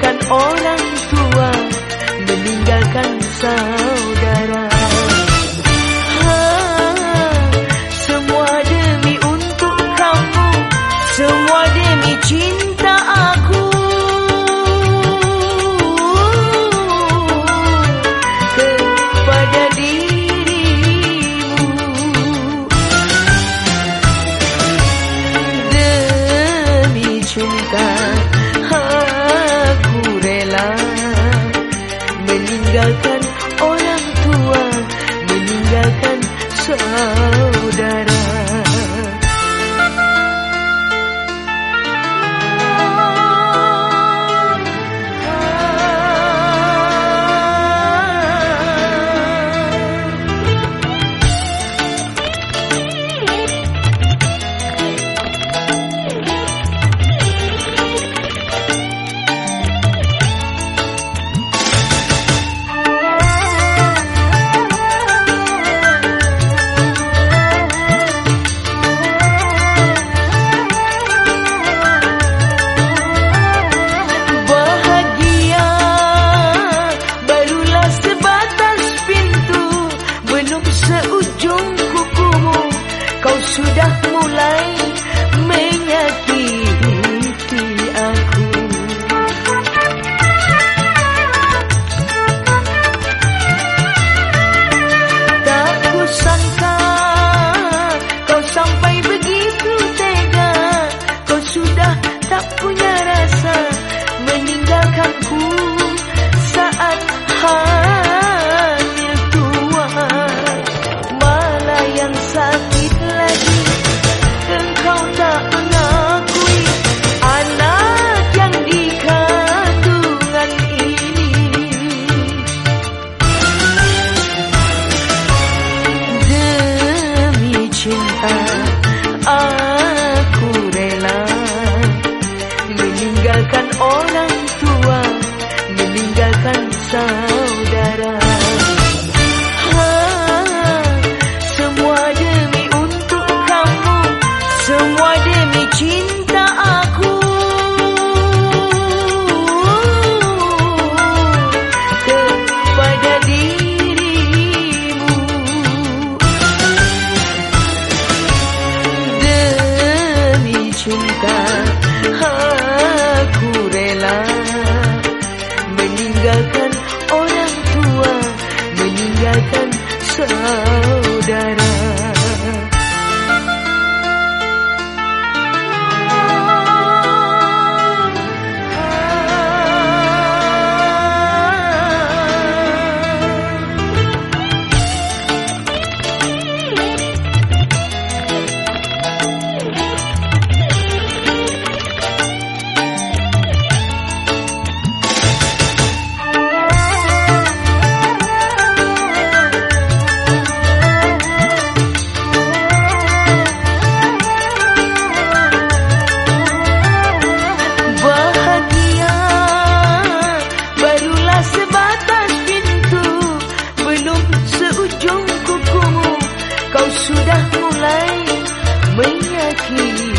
meninggalkan orang tua, meninggalkan saudara. meninggalkan orang tua, meninggalkan suami. की